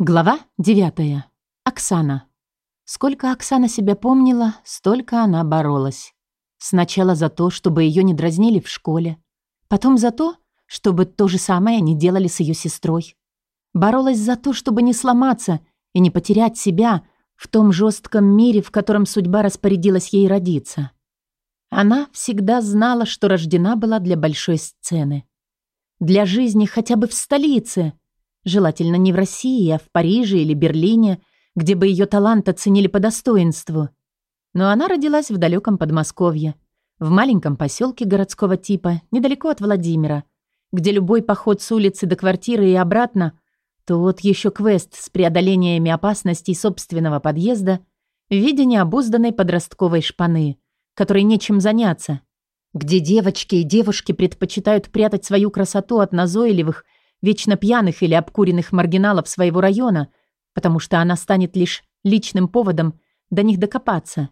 Глава 9. Оксана. Сколько Оксана себя помнила, столько она боролась. Сначала за то, чтобы ее не дразнили в школе. Потом за то, чтобы то же самое не делали с ее сестрой. Боролась за то, чтобы не сломаться и не потерять себя в том жестком мире, в котором судьба распорядилась ей родиться. Она всегда знала, что рождена была для большой сцены. Для жизни хотя бы в столице – Желательно не в России, а в Париже или Берлине, где бы ее талант оценили по достоинству. Но она родилась в далеком Подмосковье, в маленьком поселке городского типа, недалеко от Владимира, где любой поход с улицы до квартиры и обратно – то вот еще квест с преодолениями опасностей собственного подъезда в виде необузданной подростковой шпаны, которой нечем заняться, где девочки и девушки предпочитают прятать свою красоту от назойливых вечно пьяных или обкуренных маргиналов своего района, потому что она станет лишь личным поводом до них докопаться,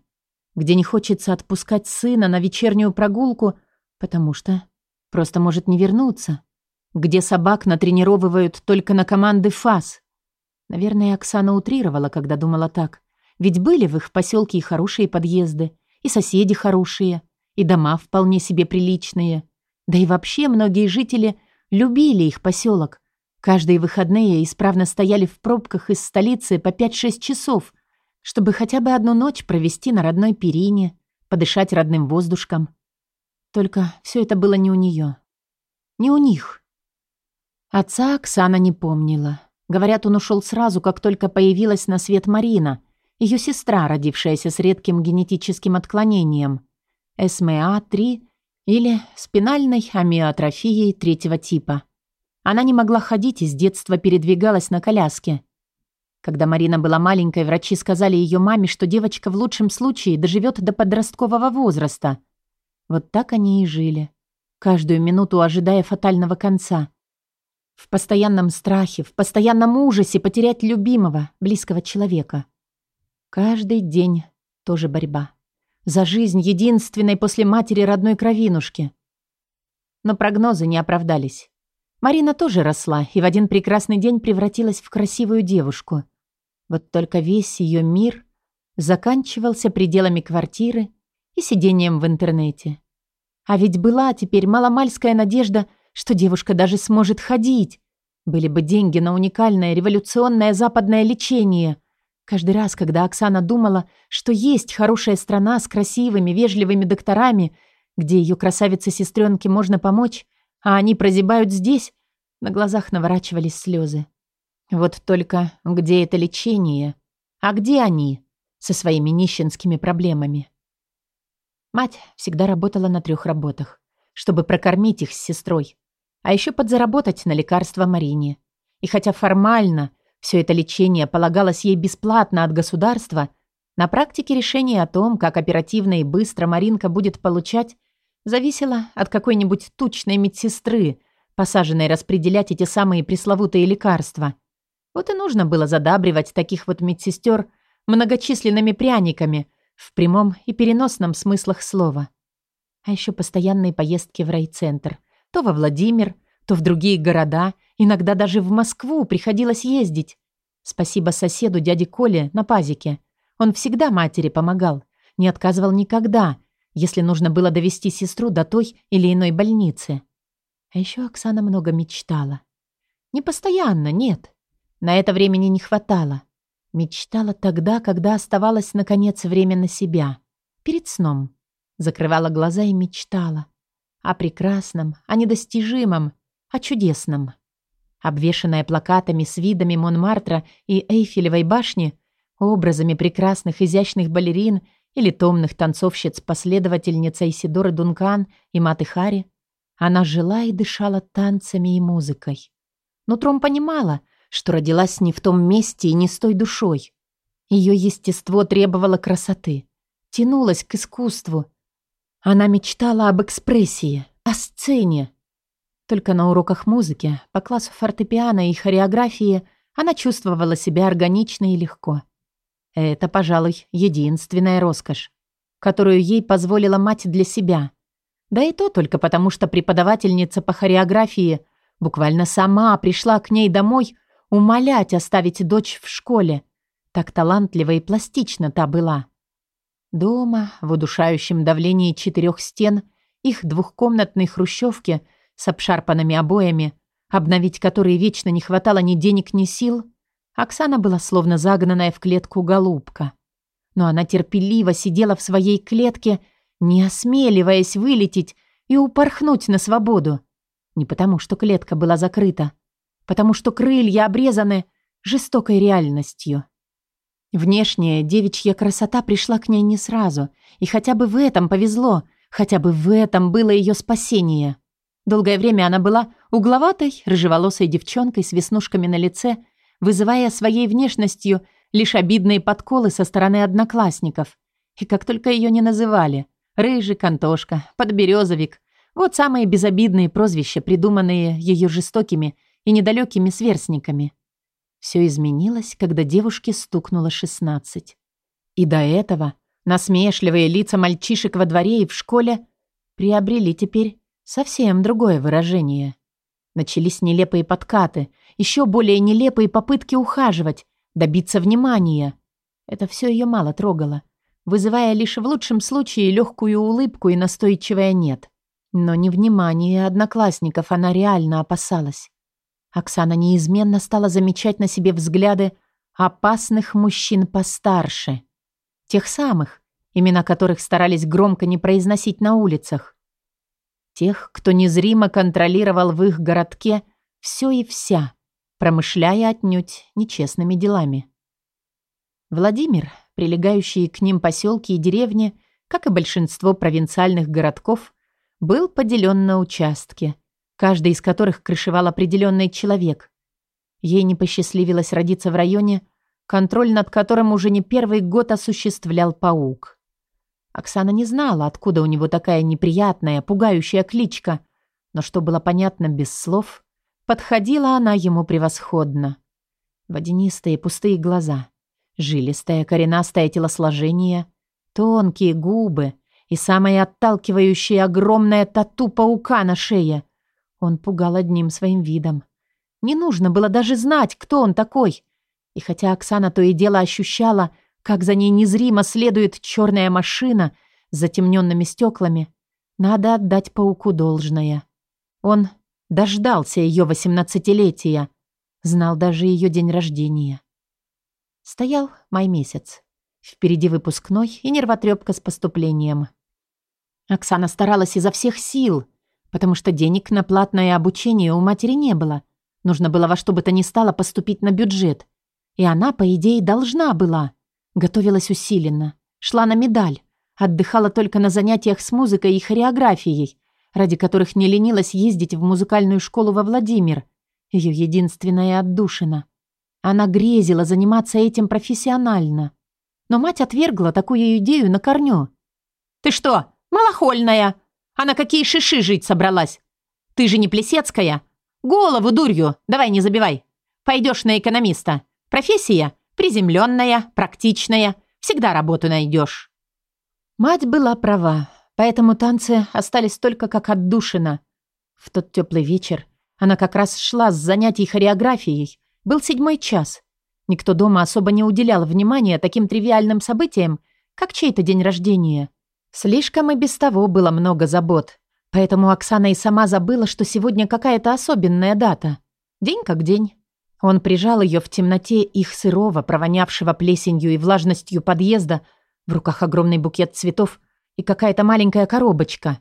где не хочется отпускать сына на вечернюю прогулку, потому что просто может не вернуться, где собак натренировывают только на команды ФАС. Наверное, Оксана утрировала, когда думала так. Ведь были в их поселке и хорошие подъезды, и соседи хорошие, и дома вполне себе приличные. Да и вообще многие жители – Любили их поселок. Каждые выходные исправно стояли в пробках из столицы по 5-6 часов, чтобы хотя бы одну ночь провести на родной перине, подышать родным воздушком. Только все это было не у нее, Не у них. Отца Оксана не помнила. Говорят, он ушел сразу, как только появилась на свет Марина, ее сестра, родившаяся с редким генетическим отклонением. СМА-3 или спинальной амиотрофией третьего типа. Она не могла ходить и с детства передвигалась на коляске. Когда Марина была маленькой, врачи сказали ее маме, что девочка в лучшем случае доживет до подросткового возраста. Вот так они и жили, каждую минуту ожидая фатального конца. В постоянном страхе, в постоянном ужасе потерять любимого, близкого человека. Каждый день тоже борьба. За жизнь единственной после матери родной кровинушки. Но прогнозы не оправдались. Марина тоже росла и в один прекрасный день превратилась в красивую девушку. Вот только весь ее мир заканчивался пределами квартиры и сидением в интернете. А ведь была теперь маломальская надежда, что девушка даже сможет ходить. Были бы деньги на уникальное революционное западное лечение. Каждый раз, когда Оксана думала, что есть хорошая страна с красивыми, вежливыми докторами, где ее красавице-сестренке можно помочь, а они прозябают здесь, на глазах наворачивались слезы. Вот только где это лечение? А где они со своими нищенскими проблемами? Мать всегда работала на трех работах, чтобы прокормить их с сестрой, а еще подзаработать на лекарства Марине. И хотя формально – все это лечение полагалось ей бесплатно от государства. На практике решение о том, как оперативно и быстро Маринка будет получать, зависело от какой-нибудь тучной медсестры, посаженной распределять эти самые пресловутые лекарства. Вот и нужно было задабривать таких вот медсестер многочисленными пряниками в прямом и переносном смыслах слова. А еще постоянные поездки в райцентр. То во Владимир, то в другие города, иногда даже в Москву приходилось ездить. Спасибо соседу дяде Коле на пазике. Он всегда матери помогал, не отказывал никогда, если нужно было довести сестру до той или иной больницы. А еще Оксана много мечтала. Не постоянно, нет. На это времени не хватало. Мечтала тогда, когда оставалось, наконец, время на себя. Перед сном. Закрывала глаза и мечтала. О прекрасном, о недостижимом, о чудесном. Обвешанная плакатами с видами Монмартра и Эйфелевой башни, образами прекрасных изящных балерин или томных танцовщиц последовательница Исидоры Дункан и Маты Хари, она жила и дышала танцами и музыкой. Нутром понимала, что родилась не в том месте и не с той душой. Ее естество требовало красоты, тянулось к искусству. Она мечтала об экспрессии, о сцене, только на уроках музыки, по классу фортепиано и хореографии она чувствовала себя органично и легко. Это, пожалуй, единственная роскошь, которую ей позволила мать для себя. Да и то только потому, что преподавательница по хореографии буквально сама пришла к ней домой умолять оставить дочь в школе. Так талантлива и пластична та была. Дома, в удушающем давлении четырех стен, их двухкомнатной хрущевки с обшарпанными обоями, обновить которые вечно не хватало ни денег, ни сил, Оксана была словно загнанная в клетку голубка. Но она терпеливо сидела в своей клетке, не осмеливаясь вылететь и упорхнуть на свободу. Не потому, что клетка была закрыта, потому что крылья обрезаны жестокой реальностью. Внешняя девичья красота пришла к ней не сразу, и хотя бы в этом повезло, хотя бы в этом было ее спасение. Долгое время она была угловатой, рыжеволосой девчонкой с веснушками на лице, вызывая своей внешностью лишь обидные подколы со стороны одноклассников. И как только ее не называли – рыжий, кантошка, подберезовик – вот самые безобидные прозвища, придуманные ее жестокими и недалекими сверстниками – все изменилось, когда девушке стукнуло 16. И до этого насмешливые лица мальчишек во дворе и в школе приобрели теперь совсем другое выражение. Начались нелепые подкаты, еще более нелепые попытки ухаживать, добиться внимания. Это все ее мало трогало, вызывая лишь в лучшем случае легкую улыбку и настойчивое «нет». Но невнимание одноклассников она реально опасалась. Оксана неизменно стала замечать на себе взгляды опасных мужчин постарше. Тех самых, имена которых старались громко не произносить на улицах. Тех, кто незримо контролировал в их городке все и вся, промышляя отнюдь нечестными делами. Владимир, прилегающие к ним поселки и деревни, как и большинство провинциальных городков, был поделен на участки – каждый из которых крышевал определенный человек. Ей не посчастливилось родиться в районе, контроль над которым уже не первый год осуществлял паук. Оксана не знала, откуда у него такая неприятная, пугающая кличка, но что было понятно без слов, подходила она ему превосходно. Водянистые пустые глаза, жилистое коренастое телосложение, тонкие губы и самое отталкивающее огромное тату паука на шее — он пугал одним своим видом. Не нужно было даже знать, кто он такой. И хотя Оксана то и дело ощущала, как за ней незримо следует черная машина с затемненными стеклами, надо отдать пауку должное. Он дождался ее восемнадцатилетия, знал даже ее день рождения. Стоял май месяц. Впереди выпускной и нервотрепка с поступлением. Оксана старалась изо всех сил, потому что денег на платное обучение у матери не было. Нужно было во что бы то ни стало поступить на бюджет. И она, по идее, должна была. Готовилась усиленно. Шла на медаль. Отдыхала только на занятиях с музыкой и хореографией, ради которых не ленилась ездить в музыкальную школу во Владимир. Ее единственная отдушина. Она грезила заниматься этим профессионально. Но мать отвергла такую идею на корню. «Ты что, малохольная?» А на какие шиши жить собралась? Ты же не Плесецкая. Голову дурью, давай не забивай. Пойдешь на экономиста. Профессия приземленная, практичная. Всегда работу найдешь. Мать была права, поэтому танцы остались только как отдушина. В тот теплый вечер она как раз шла с занятий хореографией. Был седьмой час. Никто дома особо не уделял внимания таким тривиальным событиям, как чей-то день рождения – Слишком и без того было много забот. Поэтому Оксана и сама забыла, что сегодня какая-то особенная дата. День как день. Он прижал ее в темноте их сырого, провонявшего плесенью и влажностью подъезда, в руках огромный букет цветов и какая-то маленькая коробочка.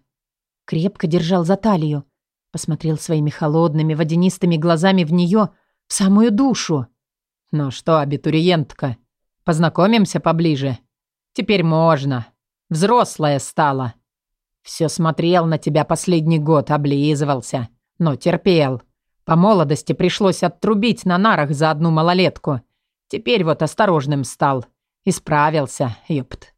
Крепко держал за талию, посмотрел своими холодными водянистыми глазами в нее, в самую душу. «Ну что, абитуриентка, познакомимся поближе? Теперь можно», Взрослая стала. Все смотрел на тебя последний год, облизывался. Но терпел. По молодости пришлось оттрубить на нарах за одну малолетку. Теперь вот осторожным стал. Исправился, ёпт.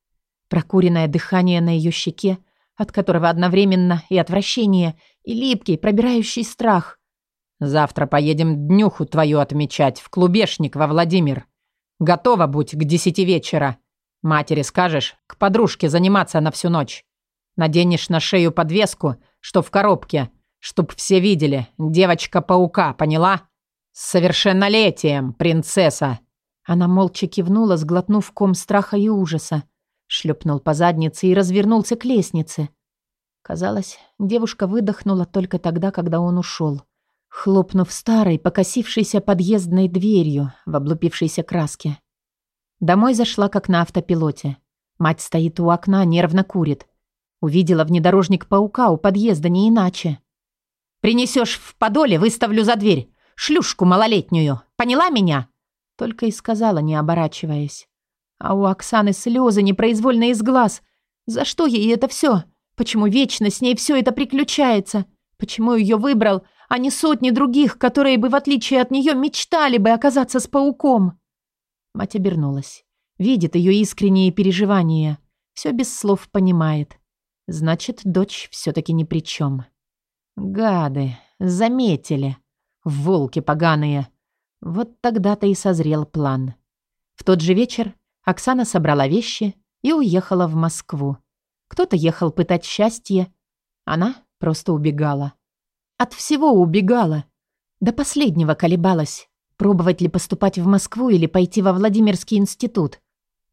Прокуренное дыхание на ее щеке, от которого одновременно и отвращение, и липкий, пробирающий страх. Завтра поедем днюху твою отмечать в клубешник во Владимир. Готова будь к десяти вечера. Матери скажешь, к подружке заниматься на всю ночь. Наденешь на шею подвеску, что в коробке, чтоб все видели. Девочка-паука, поняла? «С совершеннолетием, принцесса!» Она молча кивнула, сглотнув ком страха и ужаса. Шлепнул по заднице и развернулся к лестнице. Казалось, девушка выдохнула только тогда, когда он ушел, хлопнув старой, покосившейся подъездной дверью в облупившейся краске. Домой зашла, как на автопилоте. Мать стоит у окна, нервно курит. Увидела внедорожник паука у подъезда не иначе. «Принесешь в подоле, выставлю за дверь. Шлюшку малолетнюю. Поняла меня?» Только и сказала, не оборачиваясь. А у Оксаны слезы непроизвольно из глаз. За что ей это все? Почему вечно с ней все это приключается? Почему ее выбрал, а не сотни других, которые бы, в отличие от нее, мечтали бы оказаться с пауком? Мать обернулась. Видит ее искренние переживания. Все без слов понимает. Значит, дочь все-таки ни при чем. Гады, заметили. Волки поганые. Вот тогда-то и созрел план. В тот же вечер Оксана собрала вещи и уехала в Москву. Кто-то ехал пытать счастье. Она просто убегала. От всего убегала. До последнего колебалась. Пробовать ли поступать в Москву или пойти во Владимирский институт.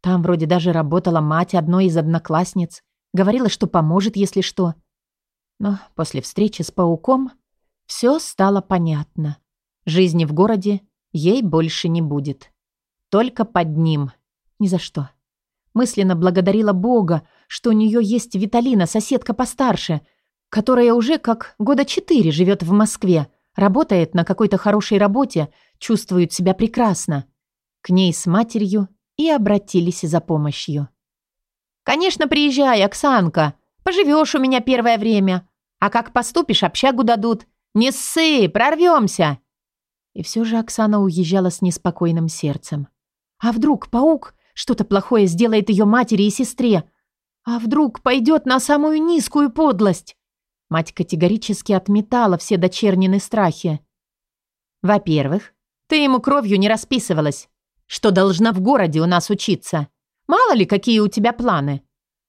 Там вроде даже работала мать одной из одноклассниц. Говорила, что поможет, если что. Но после встречи с пауком все стало понятно. Жизни в городе ей больше не будет. Только под ним. Ни за что. Мысленно благодарила Бога, что у нее есть Виталина, соседка постарше, которая уже как года четыре живет в Москве, работает на какой-то хорошей работе, чувствует себя прекрасно. К ней с матерью и обратились за помощью. «Конечно, приезжай, Оксанка. Поживешь у меня первое время. А как поступишь, общагу дадут. Не ссы, прорвемся!» И все же Оксана уезжала с неспокойным сердцем. А вдруг паук что-то плохое сделает ее матери и сестре. А вдруг пойдет на самую низкую подлость? Мать категорически отметала все дочернины страхи. Во-первых, ты ему кровью не расписывалась, что должна в городе у нас учиться. Мало ли, какие у тебя планы.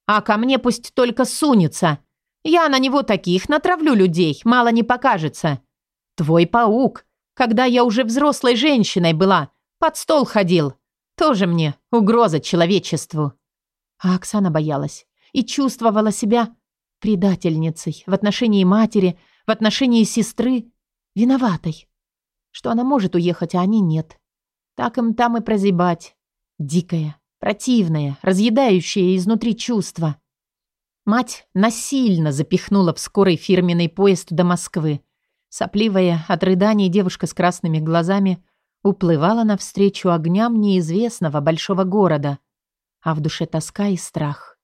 А ко мне пусть только сунется. Я на него таких натравлю людей, мало не покажется. Твой паук, когда я уже взрослой женщиной была, под стол ходил. Тоже мне угроза человечеству. А Оксана боялась и чувствовала себя предательницей в отношении матери, в отношении сестры, виноватой. Что она может уехать, а они нет. Так им там и прозябать. Дикое, противное, разъедающее изнутри чувство. Мать насильно запихнула в скорый фирменный поезд до Москвы. Сопливая от рыданий девушка с красными глазами уплывала навстречу огням неизвестного большого города, а в душе тоска и страх.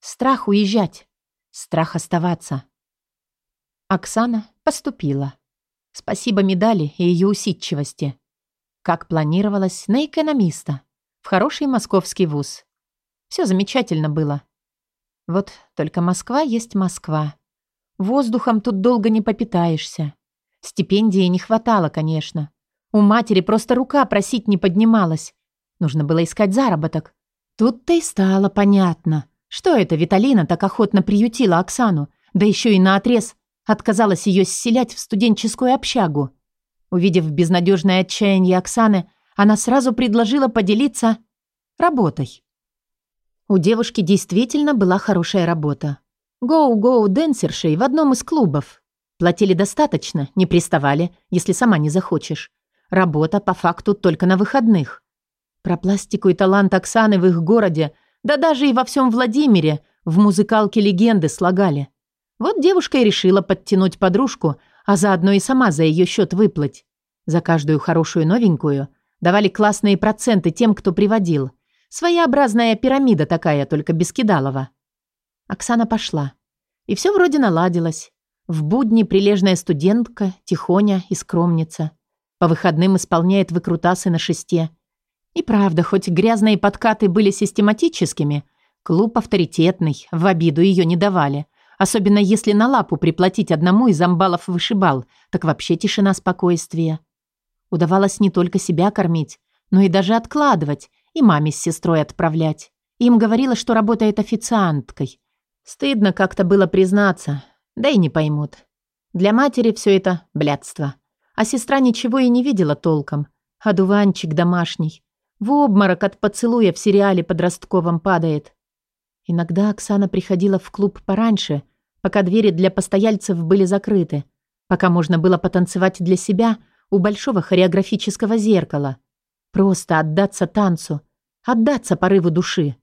Страх уезжать, страх оставаться. Оксана поступила. Спасибо медали и ее усидчивости. Как планировалось, на экономиста, в хороший московский вуз. Все замечательно было. Вот только Москва есть Москва. Воздухом тут долго не попитаешься. Стипендии не хватало, конечно. У матери просто рука просить не поднималась. Нужно было искать заработок. Тут-то и стало понятно, что это Виталина так охотно приютила Оксану, да еще и наотрез отказалась ее селять в студенческую общагу. Увидев безнадежное отчаяние Оксаны, она сразу предложила поделиться работой. У девушки действительно была хорошая работа. Гоу-гоу денсершей в одном из клубов. Платили достаточно, не приставали, если сама не захочешь. Работа по факту только на выходных. Про пластику и талант Оксаны в их городе, да даже и во всем Владимире, в музыкалке легенды слагали. Вот девушка и решила подтянуть подружку, а заодно и сама за ее счет выплыть. За каждую хорошую новенькую давали классные проценты тем, кто приводил. Своеобразная пирамида такая, только без кидалова. Оксана пошла. И все вроде наладилось. В будни прилежная студентка, тихоня и скромница. По выходным исполняет выкрутасы на шесте. И правда, хоть грязные подкаты были систематическими, клуб авторитетный, в обиду ее не давали. Особенно если на лапу приплатить одному из амбалов вышибал, так вообще тишина спокойствия. Удавалось не только себя кормить, но и даже откладывать, и маме с сестрой отправлять. Им говорила, что работает официанткой. Стыдно как-то было признаться, да и не поймут. Для матери все это блядство. а сестра ничего и не видела толком. Одуванчик домашний. В обморок от поцелуя в сериале подростковом падает. Иногда Оксана приходила в клуб пораньше, пока двери для постояльцев были закрыты, пока можно было потанцевать для себя у большого хореографического зеркала. Просто отдаться танцу, отдаться порыву души.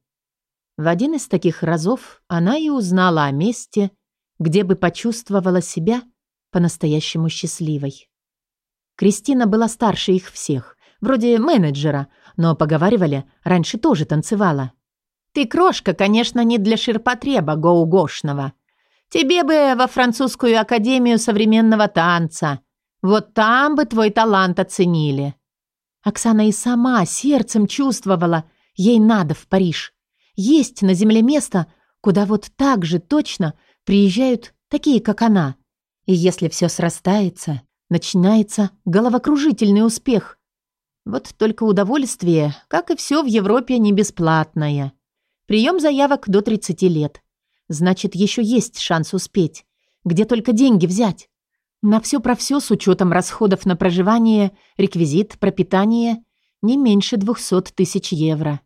В один из таких разов она и узнала о месте, где бы почувствовала себя по-настоящему счастливой. Кристина была старше их всех, вроде менеджера, но, поговаривали, раньше тоже танцевала. «Ты крошка, конечно, не для ширпотреба гоугошного. Тебе бы во французскую академию современного танца. Вот там бы твой талант оценили». Оксана и сама сердцем чувствовала, ей надо в Париж. Есть на земле место, куда вот так же точно приезжают такие, как она. И если все срастается, начинается головокружительный успех. Вот только удовольствие, как и все в Европе, не бесплатное. Прием заявок до 30 лет. Значит, еще есть шанс успеть. Где только деньги взять? На все про все с учетом расходов на проживание, реквизит, пропитание не меньше 200 тысяч евро.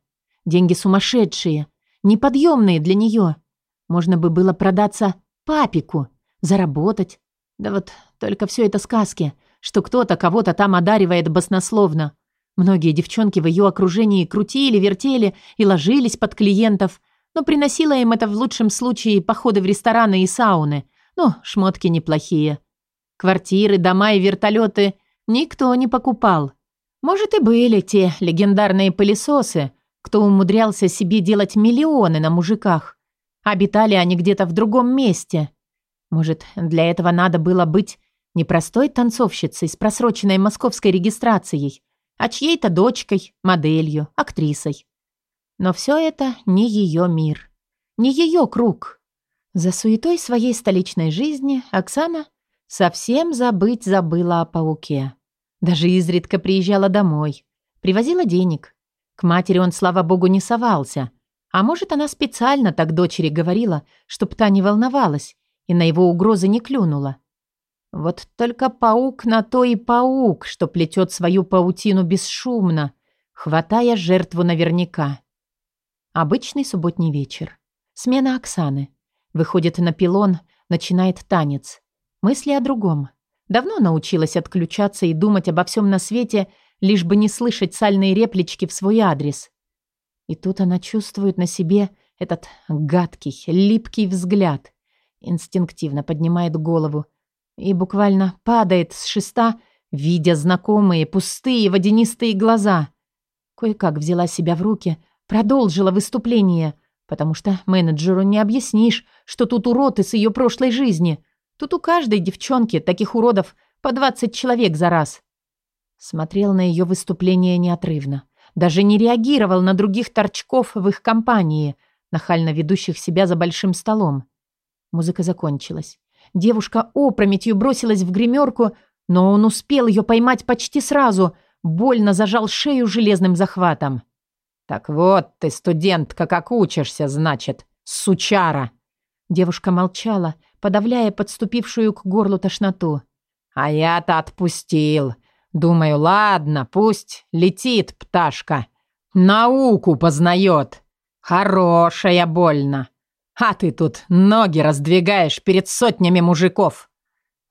Деньги сумасшедшие, неподъемные для нее. Можно бы было продаться папику, заработать. Да вот только все это сказки, что кто-то кого-то там одаривает баснословно. Многие девчонки в ее окружении крутили, вертели и ложились под клиентов, но приносило им это в лучшем случае походы в рестораны и сауны. Ну, шмотки неплохие. Квартиры, дома и вертолеты никто не покупал. Может, и были те легендарные пылесосы, кто умудрялся себе делать миллионы на мужиках. Обитали они где-то в другом месте. Может, для этого надо было быть не простой танцовщицей с просроченной московской регистрацией, а чьей-то дочкой, моделью, актрисой. Но все это не ее мир, не ее круг. За суетой своей столичной жизни Оксана совсем забыть забыла о пауке. Даже изредка приезжала домой, привозила денег, к матери он, слава богу, не совался. А может, она специально так дочери говорила, чтоб та не волновалась и на его угрозы не клюнула. Вот только паук на то и паук, что плетет свою паутину бесшумно, хватая жертву наверняка. Обычный субботний вечер. Смена Оксаны. Выходит на пилон, начинает танец. Мысли о другом. Давно научилась отключаться и думать обо всем на свете, лишь бы не слышать сальные реплички в свой адрес. И тут она чувствует на себе этот гадкий, липкий взгляд. Инстинктивно поднимает голову и буквально падает с шеста, видя знакомые пустые водянистые глаза. Кое-как взяла себя в руки, продолжила выступление, потому что менеджеру не объяснишь, что тут уроды с ее прошлой жизни. Тут у каждой девчонки таких уродов по 20 человек за раз. Смотрел на ее выступление неотрывно. Даже не реагировал на других торчков в их компании, нахально ведущих себя за большим столом. Музыка закончилась. Девушка опрометью бросилась в гримерку, но он успел ее поймать почти сразу, больно зажал шею железным захватом. «Так вот ты, студентка, как учишься, значит, сучара!» Девушка молчала, подавляя подступившую к горлу тошноту. «А я-то отпустил. Думаю, ладно, пусть летит пташка. Науку познает. Хорошая больно. А ты тут ноги раздвигаешь перед сотнями мужиков.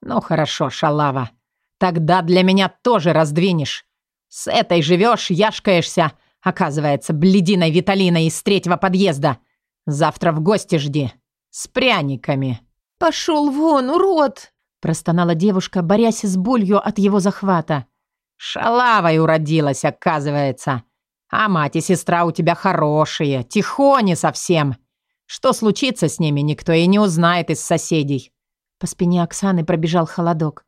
Ну хорошо, шалава. Тогда для меня тоже раздвинешь. С этой живешь, яшкаешься. Оказывается, блединой Виталиной из третьего подъезда. Завтра в гости жди. С пряниками. «Пошел вон, урод!» простонала девушка, борясь с болью от его захвата. Шалавой уродилась, оказывается. А мать и сестра у тебя хорошие, тихони совсем. Что случится с ними, никто и не узнает из соседей. По спине Оксаны пробежал холодок.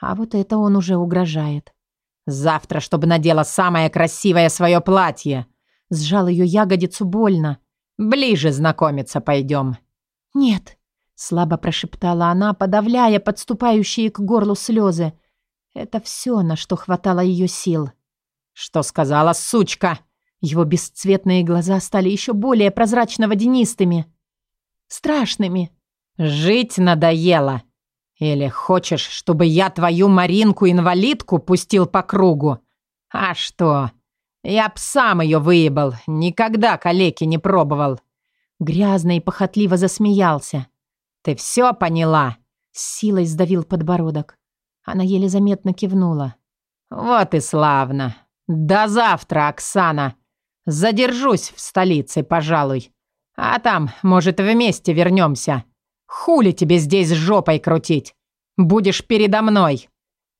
А вот это он уже угрожает. Завтра, чтобы надела самое красивое свое платье. Сжал ее ягодицу больно. Ближе знакомиться пойдем. Нет, слабо прошептала она, подавляя подступающие к горлу слезы. Это все, на что хватало ее сил. «Что сказала, сучка?» Его бесцветные глаза стали еще более прозрачно-водянистыми. Страшными. «Жить надоело. Или хочешь, чтобы я твою Маринку-инвалидку пустил по кругу? А что? Я б сам ее выебал, никогда калеки не пробовал. Грязно и похотливо засмеялся. Ты все поняла? С силой сдавил подбородок. Она еле заметно кивнула. Вот и славно. До завтра, Оксана. Задержусь в столице, пожалуй. А там, может, вместе вернемся. Хули тебе здесь жопой крутить? Будешь передо мной.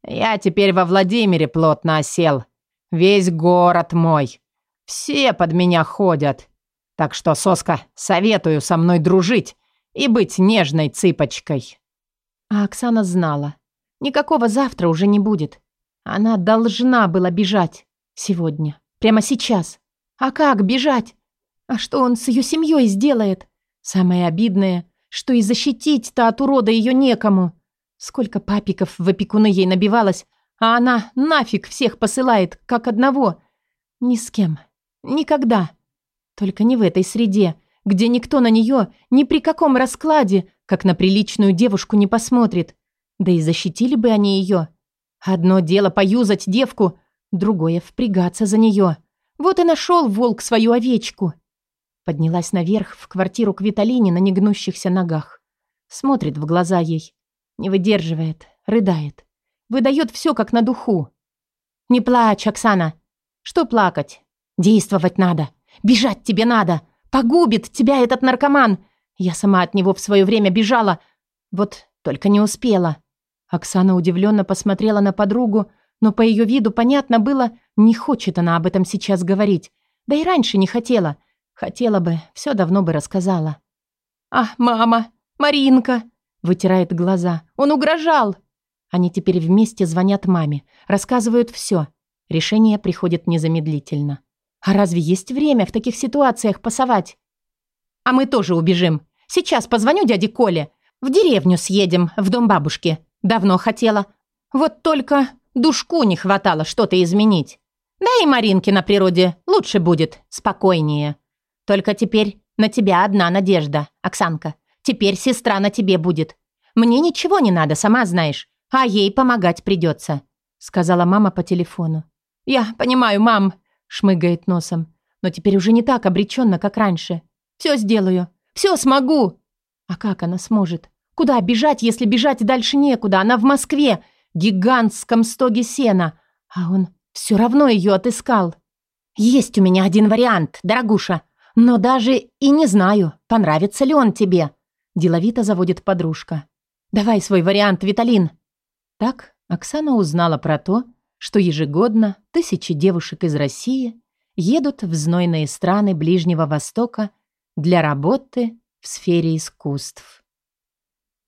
Я теперь во Владимире плотно осел. Весь город мой. Все под меня ходят. Так что, соска, советую со мной дружить и быть нежной цыпочкой». А Оксана знала. Никакого завтра уже не будет. Она должна была бежать. Сегодня. Прямо сейчас. А как бежать? А что он с ее семьей сделает? Самое обидное, что и защитить-то от урода ее некому. Сколько папиков в опекуны ей набивалось, а она нафиг всех посылает, как одного. Ни с кем. Никогда. Только не в этой среде, где никто на нее ни при каком раскладе, как на приличную девушку, не посмотрит. Да и защитили бы они ее. Одно дело поюзать девку, другое — впрягаться за нее. Вот и нашел волк свою овечку. Поднялась наверх в квартиру к Виталине на негнущихся ногах. Смотрит в глаза ей. Не выдерживает, рыдает. Выдает все как на духу. «Не плачь, Оксана. Что плакать? Действовать надо. Бежать тебе надо. Погубит тебя этот наркоман. Я сама от него в свое время бежала. Вот только не успела». Оксана удивленно посмотрела на подругу, но по ее виду понятно было, не хочет она об этом сейчас говорить. Да и раньше не хотела. Хотела бы, все давно бы рассказала. «А, мама! Маринка!» Вытирает глаза. «Он угрожал!» Они теперь вместе звонят маме. Рассказывают все. Решение приходит незамедлительно. А разве есть время в таких ситуациях пасовать? «А мы тоже убежим. Сейчас позвоню дяде Коле. В деревню съедем, в дом бабушки. Давно хотела. Вот только душку не хватало что-то изменить. Да и Маринке на природе лучше будет, спокойнее». Только теперь на тебя одна надежда, Оксанка. Теперь сестра на тебе будет. Мне ничего не надо, сама знаешь. А ей помогать придется», — сказала мама по телефону. «Я понимаю, мам», — шмыгает носом. «Но теперь уже не так обреченно, как раньше. Все сделаю. Все смогу». А как она сможет? Куда бежать, если бежать дальше некуда? Она в Москве, гигантском стоге сена. А он все равно ее отыскал. «Есть у меня один вариант, дорогуша», «Но даже и не знаю, понравится ли он тебе», – деловито заводит подружка. «Давай свой вариант, Виталин». Так Оксана узнала про то, что ежегодно тысячи девушек из России едут в знойные страны Ближнего Востока для работы в сфере искусств.